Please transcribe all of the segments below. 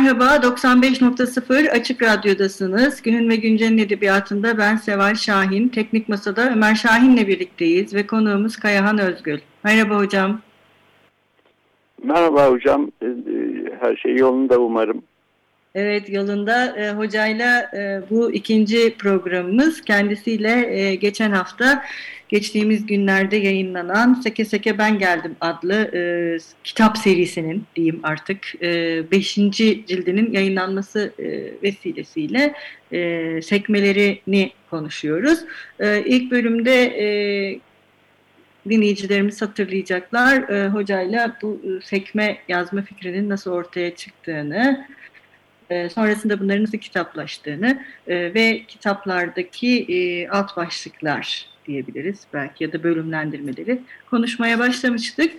Merhaba, 95.0 Açık Radyo'dasınız. Günün ve Güncel'in edebiyatında ben Seval Şahin. Teknik Masa'da Ömer Şahin'le birlikteyiz ve konuğumuz Kayahan Özgül. Merhaba hocam. Merhaba hocam, e, e, her şey yolunda umarım. Evet yolunda e, hocayla e, bu ikinci programımız kendisiyle e, geçen hafta geçtiğimiz günlerde yayınlanan Seke Seke Ben Geldim adlı e, kitap serisinin diyeyim artık e, beşinci cildinin yayınlanması e, vesilesiyle e, sekmelerini konuşuyoruz. E, ilk bölümde e, dinleyicilerimiz hatırlayacaklar e, hocayla bu e, sekme yazma fikrinin nasıl ortaya çıktığını e, sonrasında bunların nasıl kitaplaştığını e, ve kitaplardaki e, alt başlıklar diyebiliriz belki ya da bölümlendirmeleri konuşmaya başlamıştık.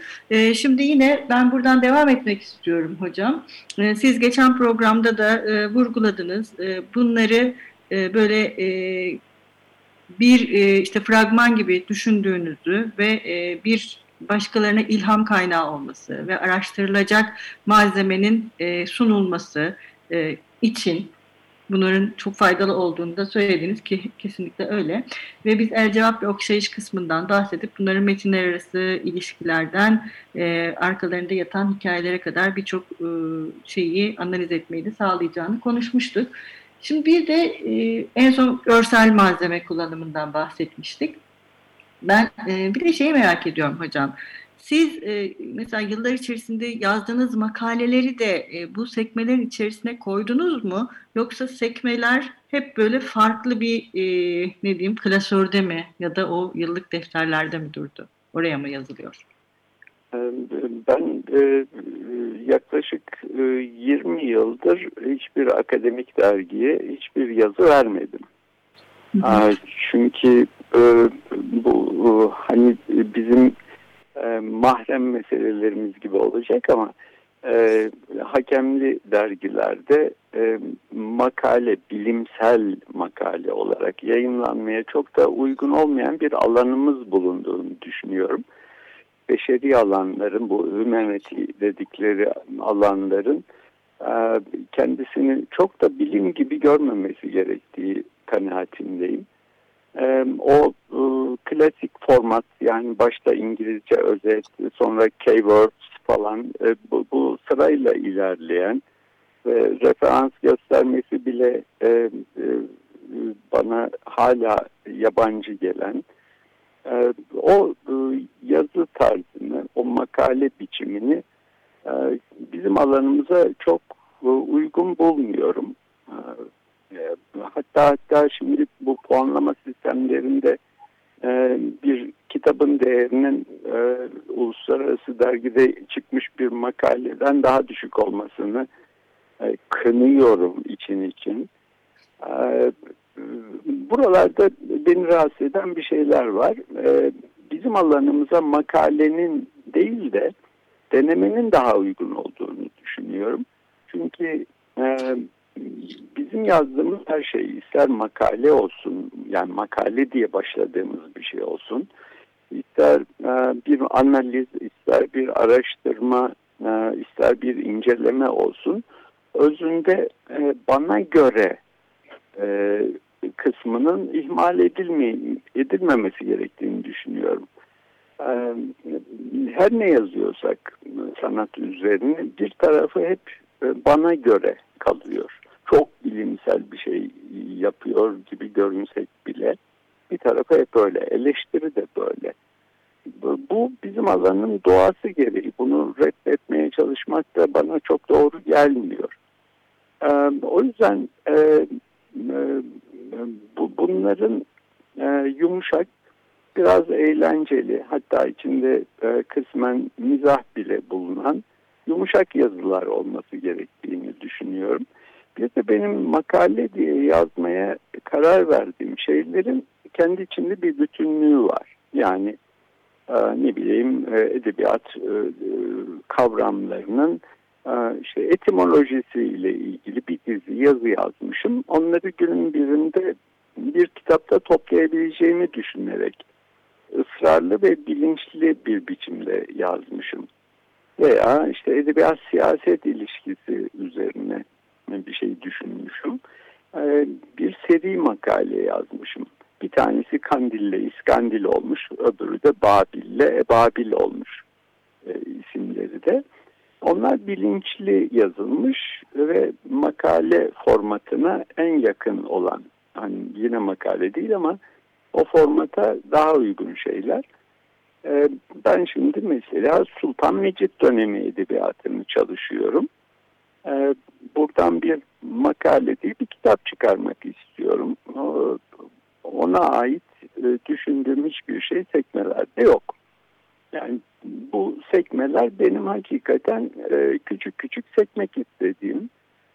Şimdi yine ben buradan devam etmek istiyorum hocam. Siz geçen programda da vurguladınız. Bunları böyle bir işte fragman gibi düşündüğünüzü ve bir başkalarına ilham kaynağı olması ve araştırılacak malzemenin sunulması, e, için bunların çok faydalı olduğunu da söylediniz ki kesinlikle öyle. Ve biz el cevap ve okşayış kısmından bahsedip bunların metinler arası ilişkilerden e, arkalarında yatan hikayelere kadar birçok e, şeyi analiz etmeyi de sağlayacağını konuşmuştuk. Şimdi bir de e, en son görsel malzeme kullanımından bahsetmiştik. Ben e, bir de şeyi merak ediyorum hocam. Siz e, mesela yıllar içerisinde yazdığınız makaleleri de e, bu sekmelerin içerisine koydunuz mu? Yoksa sekmeler hep böyle farklı bir e, ne diyeyim klasörde mi ya da o yıllık defterlerde mi durdu? Oraya mı yazılıyor? Ben e, yaklaşık e, 20 yıldır hiçbir akademik dergiye hiçbir yazı vermedim. Hı hı. Çünkü e, bu hani bizim e, mahrem meselelerimiz gibi olacak ama e, hakemli dergilerde e, makale, bilimsel makale olarak yayınlanmaya çok da uygun olmayan bir alanımız bulunduğunu düşünüyorum. Beşeri alanların, bu humanity dedikleri alanların e, kendisini çok da bilim gibi görmemesi gerektiği kanaatindeyim. E, o e, klasik format yani başta İngilizce özet sonra keywords falan e, bu, bu sırayla ilerleyen ve referans göstermesi bile e, e, bana hala yabancı gelen e, o e, yazı tarzını, o makale biçimini e, bizim alanımıza çok e, uygun bulmuyorum. E, e hatta hatta şimdi bu puanlama sistemlerinde e, bir kitabın değerinin e, uluslararası dergide çıkmış bir makaleden daha düşük olmasını e, kınıyorum için için. E, buralarda beni rahatsız eden bir şeyler var. E, bizim alanımıza makalenin değil de denemenin daha uygun olduğunu düşünüyorum. Çünkü e, bizim yazdığımız her şey ister makale olsun yani makale diye başladığımız bir şey olsun. İster e, bir analiz ister bir araştırma e, ister bir inceleme olsun. Özünde e, bana göre kısmının ihmal edilme, edilmemesi gerektiğini düşünüyorum. Her ne yazıyorsak sanat üzerine bir tarafı hep bana göre kalıyor çok bilimsel bir şey yapıyor gibi görünsek bile bir tarafı hep öyle. Eleştiri de böyle. Bu bizim alanın doğası gereği. Bunu reddetmeye çalışmak da bana çok doğru gelmiyor. Ee, o yüzden e, e, bu, bunların e, yumuşak biraz eğlenceli hatta içinde e, kısmen mizah bile bulunan yumuşak yazılar olması gerektiğini düşünüyorum. Bir de benim makale diye yazmaya karar verdiğim şeylerin kendi içinde bir bütünlüğü var. Yani e, ne bileyim e, edebiyat e, kavramlarının işte etimolojisiyle ilgili bir dizi yazı yazmışım. Onları günün birinde bir kitapta toplayabileceğimi düşünerek ısrarlı ve bilinçli bir biçimde yazmışım. Veya işte edebiyat siyaset ilişkisi üzerine bir şey düşünmüşüm. Bir seri makale yazmışım. Bir tanesi Kandil'le İskandil olmuş, öbürü de Babil'le Ebabil olmuş e, isimleri de. Onlar bilinçli yazılmış ve makale formatına en yakın olan, hani yine makale değil ama o formata daha uygun şeyler. Ee, ben şimdi mesela Sultan Mecit dönemi edebiyatını çalışıyorum. Ee, buradan bir makale değil bir kitap çıkarmak istiyorum. Ona ait e, düşündüğüm hiçbir şey tekmelerde yok. Yani bu sekmeler benim hakikaten e, küçük küçük sekmek istediğim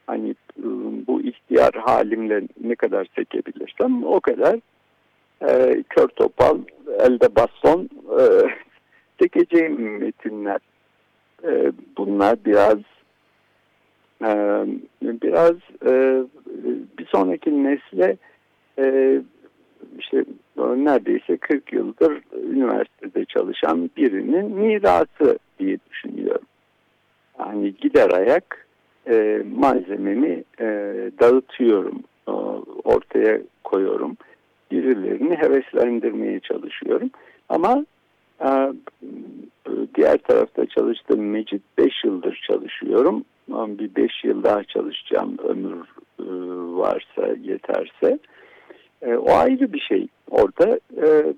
hani e, bu ihtiyar halimle ne kadar sekebilirsem o kadar e, kör topal elde baston e, sekeceğim metinler. E, bunlar biraz e, biraz e, bir sonraki nesle e, işte neredeyse 40 yıldır üniversitede çalışan birinin mirası diye düşünüyorum. Yani gider ayak e, malzememi dağıtıyorum, ortaya koyuyorum. Birilerini heveslendirmeye çalışıyorum. Ama diğer tarafta çalıştığım Mecit 5 yıldır çalışıyorum. Bir 5 yıl daha çalışacağım ömür e, varsa yeterse. E, o ayrı bir şey. Orada e,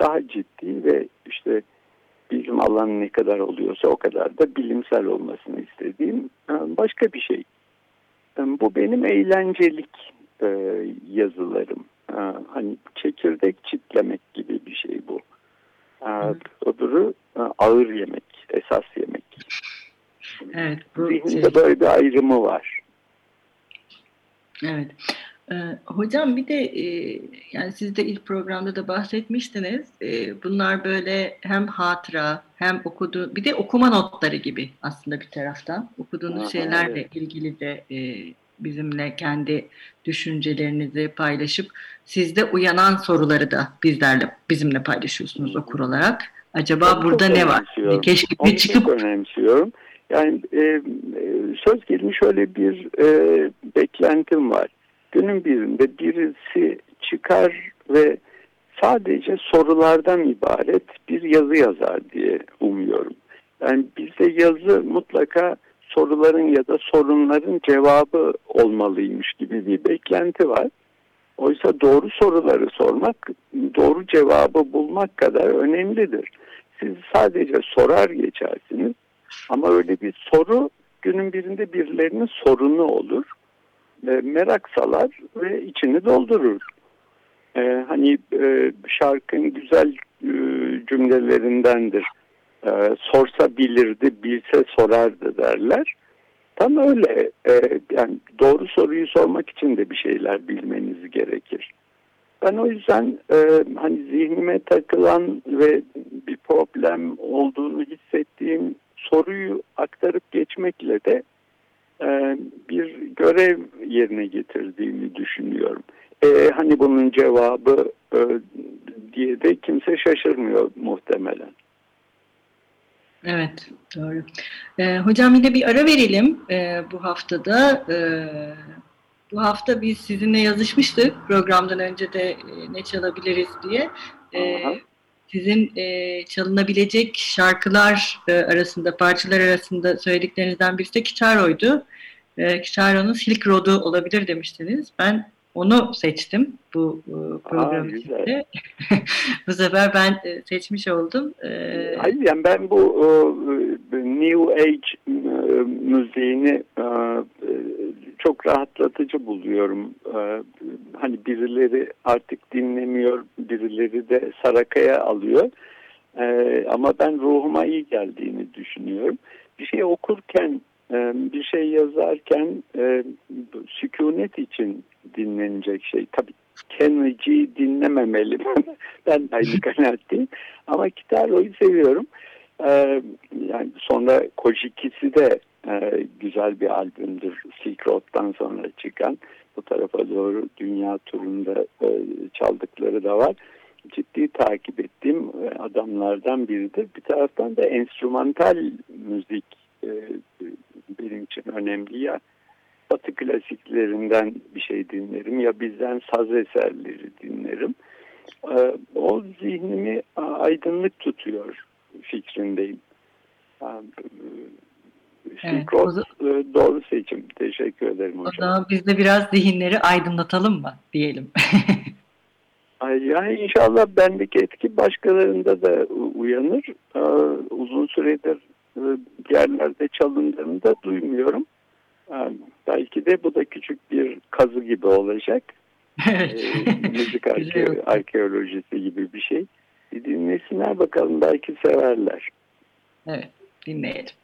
daha ciddi ve işte bilim alanı ne kadar oluyorsa o kadar da bilimsel olmasını istediğim başka bir şey. Bu benim eğlencelik yazılarım. Hani çekirdek çitlemek gibi bir şey bu. Öbürü ağır yemek, esas yemek. Evet, bu Zihninde şey... böyle bir ayrımı var. Evet. Ee, hocam bir de e, yani siz de ilk programda da bahsetmiştiniz. E, bunlar böyle hem hatıra hem okudu bir de okuma notları gibi aslında bir taraftan. Okuduğunuz Aha, şeylerle evet. ilgili de e, bizimle kendi düşüncelerinizi paylaşıp sizde uyanan soruları da bizlerle bizimle paylaşıyorsunuz okur olarak. Acaba Onu burada ne var? Keşke bir çıkıp çok önemsiyorum. Yani e, söz gelimi şöyle bir e, beklentim var günün birinde birisi çıkar ve sadece sorulardan ibaret bir yazı yazar diye umuyorum. Yani bizde yazı mutlaka soruların ya da sorunların cevabı olmalıymış gibi bir beklenti var. Oysa doğru soruları sormak, doğru cevabı bulmak kadar önemlidir. Siz sadece sorar geçersiniz ama öyle bir soru günün birinde birilerinin sorunu olur e, merak salar ve içini doldurur. E, hani e, şarkının güzel e, cümlelerindendir. E, sorsa bilirdi, bilse sorardı derler. Tam öyle. E, yani doğru soruyu sormak için de bir şeyler bilmeniz gerekir. Ben o yüzden e, hani zihnime takılan ve bir problem olduğunu hissettiğim soruyu aktarıp geçmekle de e, bir görev yerine getirdiğini düşünüyorum. E, hani bunun cevabı e, diye de kimse şaşırmıyor muhtemelen. Evet, doğru. E, hocam yine bir ara verelim e, bu haftada. E, bu hafta biz sizinle yazışmıştık programdan önce de e, ne çalabiliriz diye. E, sizin e, çalınabilecek şarkılar e, arasında, parçalar arasında söylediklerinizden birisi de Kitaro'ydu. E, Kitaro'nun Silk Road'u olabilir demiştiniz. Ben onu seçtim bu e, program için. bu sefer ben e, seçmiş oldum. E, Hayır yani ben bu e, New Age e, müziğini e, çok rahatlatıcı buluyorum. E, hani birileri artık dinlemiyor, birileri de sarakaya alıyor. E, ama ben ruhuma iyi geldiğini düşünüyorum. Bir şey okurken, e, bir şey yazarken e, sükunet için dinlenecek şey. Tabii Kennedy'yi dinlememeli. ben aynı kanaatteyim. Ama Kitaro'yu seviyorum. Ee, yani sonra Kojikisi de e, güzel bir albümdür. Silk Road'dan sonra çıkan. Bu tarafa doğru dünya turunda e, çaldıkları da var. Ciddi takip ettiğim e, adamlardan biridir. Bir taraftan da enstrümantal müzik e, benim için önemli ya. Batı klasiklerinden bir şey dinlerim ya bizden saz eserleri dinlerim. E, o zihnimi aydınlık tutuyor fikrindeyim. Silk Road evet, doğru seçim. Teşekkür ederim hocam. O zaman biz de biraz zihinleri aydınlatalım mı diyelim. yani inşallah bendeki etki başkalarında da uyanır. Uzun süredir yerlerde çalındığını da duymuyorum. Belki de bu da küçük bir kazı gibi olacak. Evet. müzik arkeolojisi gibi bir şey. Bir dinlesinler bakalım belki severler. Evet dinleyelim.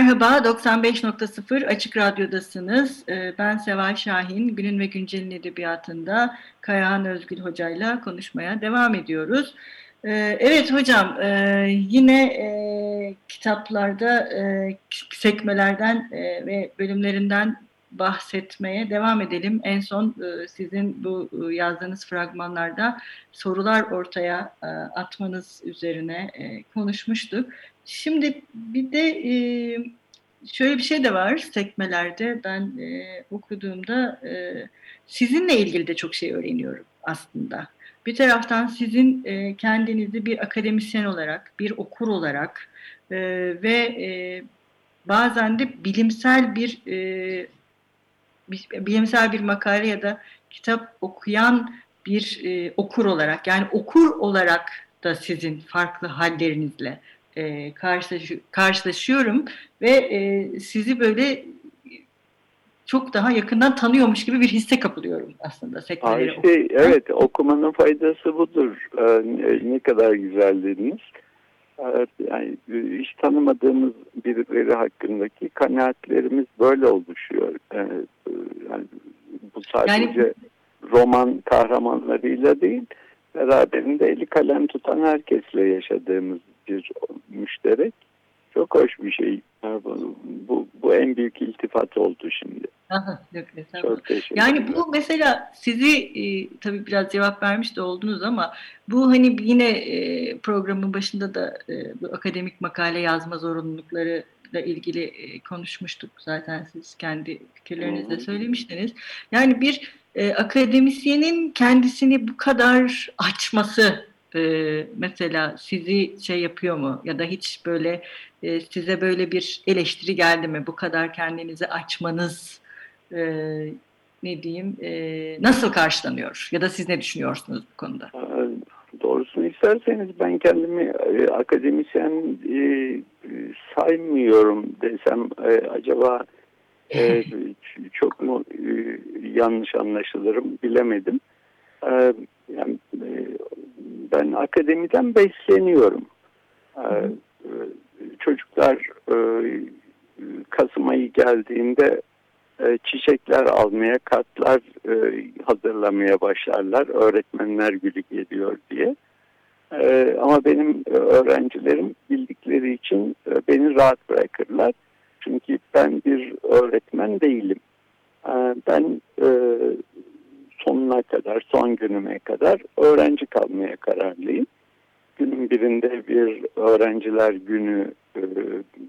Merhaba, 95.0 Açık Radyo'dasınız. Ee, ben Seval Şahin, Günün ve Güncel'in edebiyatında Kayahan Özgül Hoca'yla konuşmaya devam ediyoruz. Ee, evet hocam, e, yine e, kitaplarda e, sekmelerden ve bölümlerinden bahsetmeye devam edelim. En son sizin bu yazdığınız fragmanlarda sorular ortaya atmanız üzerine konuşmuştuk. Şimdi bir de e, şöyle bir şey de var sekmelerde ben e, okuduğumda e, sizinle ilgili de çok şey öğreniyorum aslında. Bir taraftan sizin e, kendinizi bir akademisyen olarak, bir okur olarak e, ve e, bazen de bilimsel bir e, bilimsel bir makale ya da kitap okuyan bir e, okur olarak yani okur olarak da sizin farklı hallerinizle e, karşılaş karşılaşıyorum ve e, sizi böyle çok daha yakından tanıyormuş gibi bir hisse kapılıyorum aslında sekmeleri. Işte, evet okumanın faydası budur. Ee, ne kadar güzel dediniz. Ee, yani hiç tanımadığımız birileri hakkındaki kanaatlerimiz böyle oluşuyor. Ee, yani bu sadece yani, roman kahramanlarıyla değil, beraberinde eli kalem tutan herkesle yaşadığımız bir müşterek. Çok hoş bir şey. Bu, bu, bu en büyük iltifat oldu şimdi. Aha, yok, Çok yani bu mesela sizi e, tabii biraz cevap vermiş de oldunuz ama bu hani yine e, programın başında da e, bu akademik makale yazma zorunlulukları ile ilgili e, konuşmuştuk zaten siz kendi fikirlerinizde söylemiştiniz. Yani bir e, akademisyenin kendisini bu kadar açması e, mesela sizi şey yapıyor mu ya da hiç böyle e, size böyle bir eleştiri geldi mi bu kadar kendinizi açmanız e, ne diyeyim e, nasıl karşılanıyor ya da siz ne düşünüyorsunuz bu konuda? Doğrusunu isterseniz ben kendimi e, akademisyen e, saymıyorum desem e, acaba e, çok mu e, yanlış anlaşılırım bilemedim. E, e, ben akademiden besleniyorum. E, e çocuklar e, Kasım ayı geldiğinde e, çiçekler almaya, kartlar e, hazırlamaya başlarlar. Öğretmenler günü geliyor diye. E, ama benim öğrencilerim bildikleri için beni rahat bırakırlar. Çünkü ben bir öğretmen değilim. Ben sonuna kadar, son günüme kadar öğrenci kalmaya kararlıyım. Günün birinde bir öğrenciler günü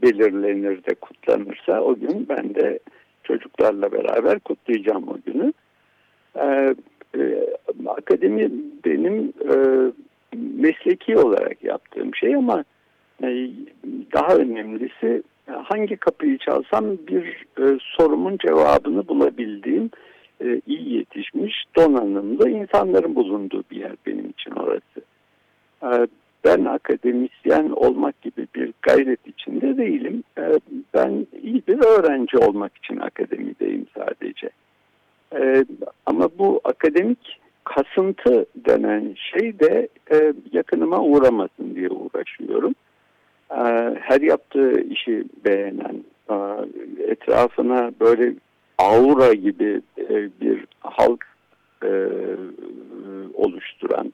belirlenir de kutlanırsa o gün ben de çocuklarla beraber kutlayacağım o günü. Ee, e, akademi benim e, mesleki olarak yaptığım şey ama e, daha önemlisi hangi kapıyı çalsam bir e, sorumun cevabını bulabildiğim e, iyi yetişmiş donanımlı insanların bulunduğu bir yer benim için orası. E, ben akademisyen olmak gibi bir gayret içinde değilim. Ee, ben iyi bir öğrenci olmak için akademideyim sadece. Ee, ama bu akademik kasıntı denen şey de e, yakınıma uğramasın diye uğraşıyorum. Her yaptığı işi beğenen, e, etrafına böyle aura gibi e, bir halk oluşturan,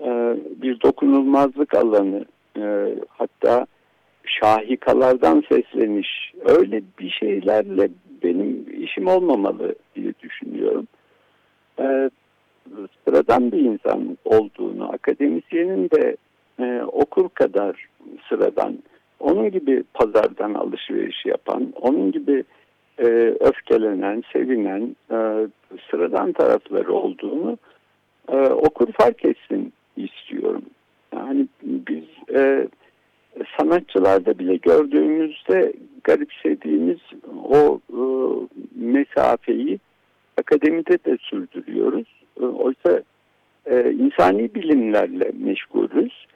e, bir dokunulmazlık alanı e, hatta şahikalardan sesleniş öyle bir şeylerle benim işim olmamalı diye düşünüyorum. E, sıradan bir insan olduğunu akademisyenin de okur kadar sıradan onun gibi pazardan alışveriş yapan, onun gibi öfkelenen, sevinen sıradan tarafları olduğunu okur fark etsin istiyorum. Yani biz e, sanatçılarda bile gördüğümüzde garipsediğimiz o e, mesafeyi akademide de sürdürüyoruz. E, oysa e, insani bilimlerle meşgulüz.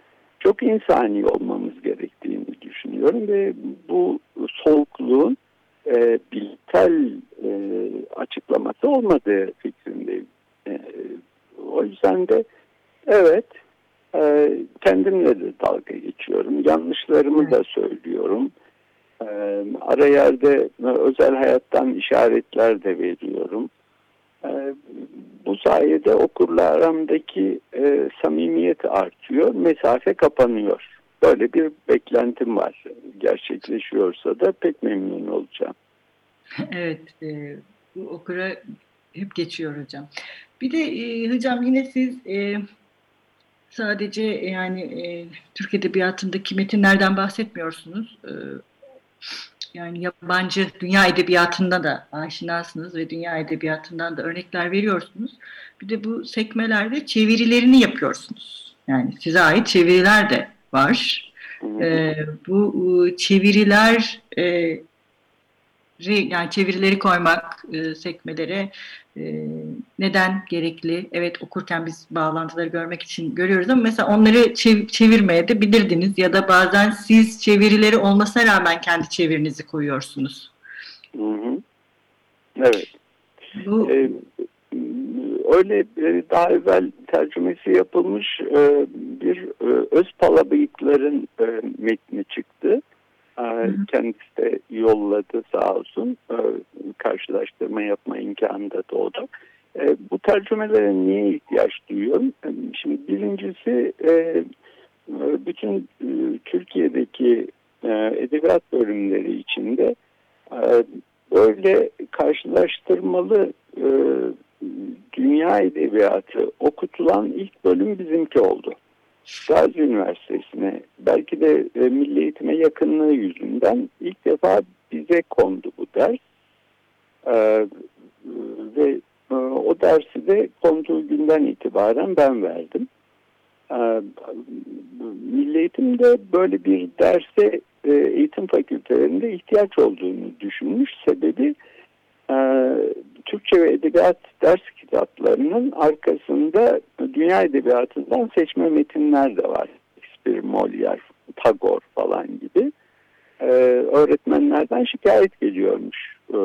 Çok insani olmamız gerektiğini düşünüyorum ve bu soğukluğun e, bilimsel e, açıklaması olmadığı fikrindeyim. E, o yüzden de Evet, e, kendimle de dalga geçiyorum. Yanlışlarımı evet. da söylüyorum. E, ara yerde özel hayattan işaretler de veriyorum. E, bu sayede okurla aramdaki e, samimiyet artıyor, mesafe kapanıyor. Böyle bir beklentim var. Gerçekleşiyorsa da pek memnun olacağım. Evet, e, bu okura hep geçiyor hocam. Bir de e, hocam yine siz e, sadece yani e, Türk Edebiyatı'ndaki metinlerden bahsetmiyorsunuz. E, yani yabancı dünya edebiyatında da aşinasınız ve dünya edebiyatından da örnekler veriyorsunuz. Bir de bu sekmelerde çevirilerini yapıyorsunuz. Yani size ait çeviriler de var. E, bu e, çeviriler e, yani çevirileri koymak e, sekmelere e, neden gerekli? Evet okurken biz bağlantıları görmek için görüyoruz ama mesela onları çev çevirmeye de bilirdiniz ya da bazen siz çevirileri olmasına rağmen kendi çevirinizi koyuyorsunuz. Hı hı. Evet. Bu... Ee, öyle e, daha evvel tercümesi yapılmış e, bir e, Özpala Bıyıkların metni çıktı. Kendisi de yolladı sağ olsun. Karşılaştırma yapma imkanı da doğdu. Bu tercümelere niye ihtiyaç duyuyorum? Şimdi birincisi bütün Türkiye'deki edebiyat bölümleri içinde böyle karşılaştırmalı dünya edebiyatı okutulan ilk bölüm bizimki oldu. Gazi Üniversitesi'ne belki de e, milli eğitime yakınlığı yüzünden ilk defa bize kondu bu ders. E, ve e, o dersi de konduğu günden itibaren ben verdim. E, milli eğitimde böyle bir derse e, eğitim fakültelerinde ihtiyaç olduğunu düşünmüş. Sebebi e, Türkçe ve Edebiyat ders kitaplarının arkasında dünya edebiyatından seçme metinler de var. Shakespeare, Molière, Tagore falan gibi. Ee, öğretmenlerden şikayet geliyormuş. Ee,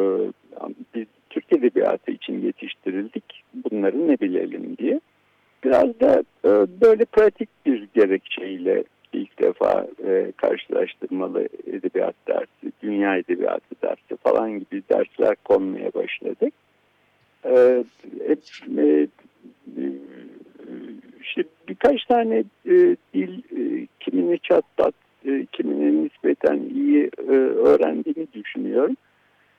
biz Türk Edebiyatı için yetiştirildik. Bunları ne bilelim diye. Biraz da e, böyle pratik bir gerekçeyle ilk defa e, karşılaştırmalı edebiyat dersi, dünya edebiyatı dersi falan gibi dersler konmaya başladık. E, e, işte birkaç tane e, dil e, kimini çatlat, e, kimini nispeten iyi e, öğrendiğini düşünüyorum.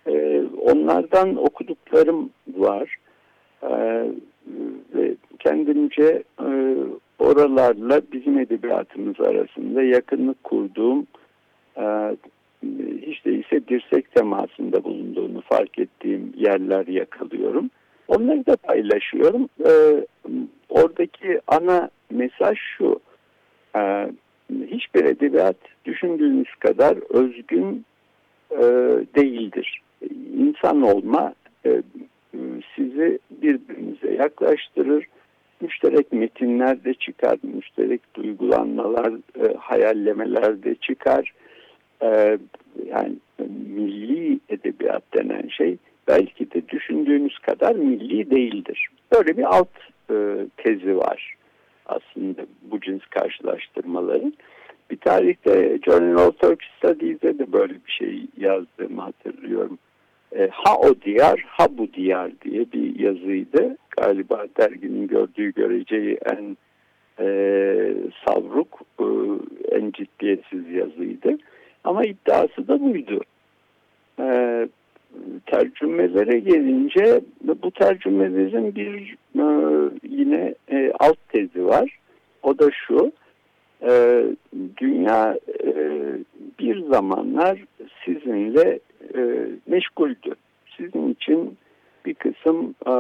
E, onlardan okuduklarım var. E, ve kendimce e, oralarla bizim edebiyatımız arasında yakınlık kurduğum e, hiç değilse dirsek temasında bulunduğunu fark ettiğim yerler yakalıyorum. Onları da paylaşıyorum. E, oradaki ana mesaj şu. E, hiçbir edebiyat düşündüğünüz kadar özgün değildir. İnsan olma sizi birbirinize yaklaştırır müşterek metinler de çıkar, müşterek duygulanmalar, e, hayallemeler de çıkar. E, yani milli edebiyat denen şey belki de düşündüğünüz kadar milli değildir. Böyle bir alt e, tezi var aslında bu cins karşılaştırmaların. Bir tarihte Journal of Turkish Studies'de de böyle bir şey yazdığımı hatırlıyorum. E, ha o diyar, ha bu diyar diye bir yazıydı. Galiba derginin gördüğü göreceği en e, savruk, e, en ciddiyetsiz yazıydı. Ama iddiası da buydu. E, tercümelere gelince bu tercümelerin bir e, yine e, alt tezi var. O da şu, e, dünya e, bir zamanlar sizinle meşguldü. Sizin için bir kısım e,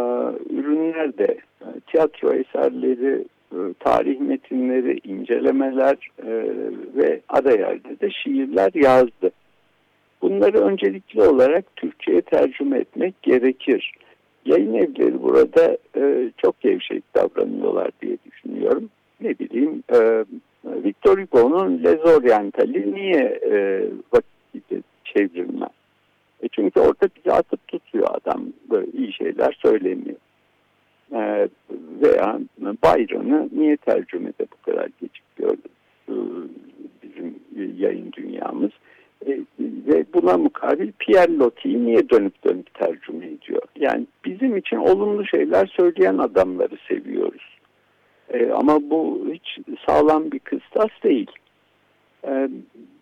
ürünler de e, tiyatro eserleri, e, tarih metinleri, incelemeler e, ve ara yerde de şiirler yazdı. Bunları öncelikli olarak Türkçe'ye tercüme etmek gerekir. Yayın evleri burada e, çok gevşek davranıyorlar diye düşünüyorum. Ne bileyim e, Victor Hugo'nun Les Orientalis'i niye e, vakit çevrilmez? E çünkü orada bizi atıp tutuyor adam. Böyle iyi şeyler söylemiyor. E, veya Byron'ı niye tercümede bu kadar gecikiyor e, bizim yayın dünyamız? E, ve buna mukabil Pierre Loti'yi niye dönüp dönüp tercüme ediyor? Yani bizim için olumlu şeyler söyleyen adamları seviyoruz. E, ama bu hiç sağlam bir kıstas değil. E,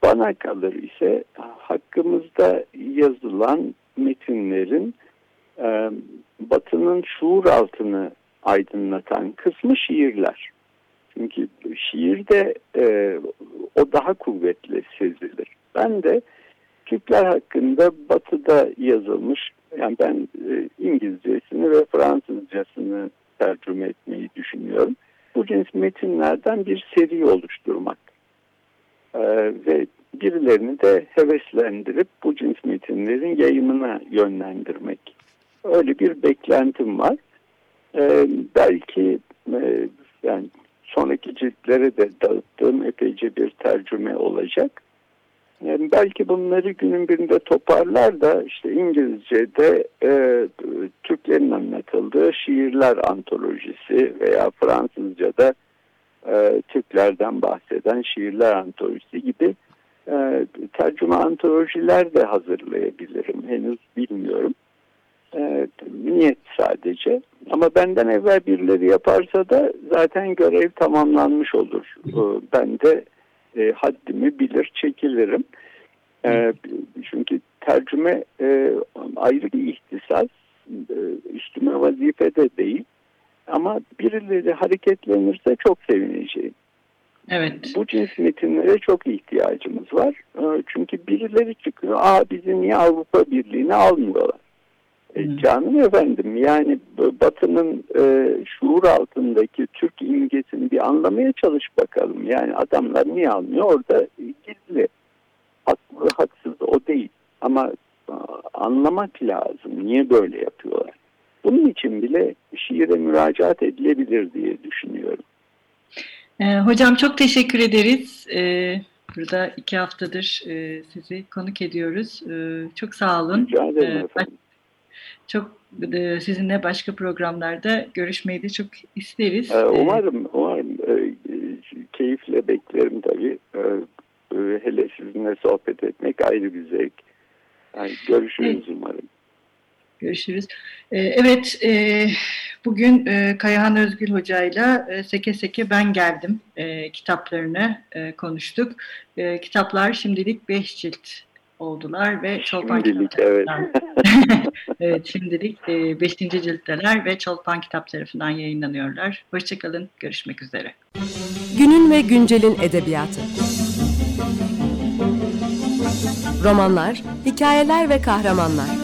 bana kalır ise hakkımızda yazılan metinlerin e, Batı'nın şuur altını aydınlatan kısmı şiirler. Çünkü şiirde e, o daha kuvvetli sezilir. Ben de Türkler hakkında Batı'da yazılmış, yani ben e, İngilizcesini ve Fransızcasını tercüme etmeyi düşünüyorum. Bu cins metinlerden bir seri oluşturmak ve birilerini de heveslendirip bu cins metinlerin yayımına yönlendirmek. Öyle bir beklentim var. E, belki e, yani sonraki ciltlere de dağıttığım epeyce bir tercüme olacak. Yani belki bunları günün birinde toparlar da işte İngilizce'de e, Türklerin anlatıldığı şiirler antolojisi veya Fransızca'da e, Türklerden bahseden şiirler antolojisi gibi e, tercüme antolojiler de hazırlayabilirim. Henüz bilmiyorum. E, niyet sadece. Ama benden evvel birileri yaparsa da zaten görev tamamlanmış olur. E, ben de e, haddimi bilir çekilirim. E, çünkü tercüme e, ayrı bir ihtisas. E, üstüme vazife de değil. Ama birileri hareketlenirse çok sevineceğim. Evet. Bu cins metinlere çok ihtiyacımız var. E, çünkü birileri çıkıyor. Aa bizi niye Avrupa Birliği'ne almıyorlar? E, canım efendim yani Batı'nın e, şuur altındaki Türk imgesini bir anlamaya çalış bakalım. Yani adamlar niye almıyor? Orada gizli. Haklı haksız o değil. Ama anlamak lazım. Niye böyle yapıyorlar? Bunun için bile şiire müracaat edilebilir diye düşünüyorum. E, hocam çok teşekkür ederiz. E, burada iki haftadır e, sizi konuk ediyoruz. E, çok sağ olun. Rica ederim E, efendim. Çok e, sizinle başka programlarda görüşmeyi de çok isteriz. Ee, umarım, umarım e, keyifle beklerim tabii. E, e, hele sizinle sohbet etmek ayrı bir zevk. Yani görüşürüz Evet. umarım. Görüşürüz. E, evet, e, bugün e, Kayahan Özgül Hoca'yla e, Seke Seke Ben Geldim e, kitaplarını konuştuk. Kitaplar şimdilik beş cilt oldular ve Çolpan Şimdilik Kitap evet. evet, şimdilik beşinci ciltteler ve Çolpan Kitap tarafından yayınlanıyorlar. Hoşçakalın, görüşmek üzere. Günün ve güncelin edebiyatı. Romanlar, hikayeler ve kahramanlar.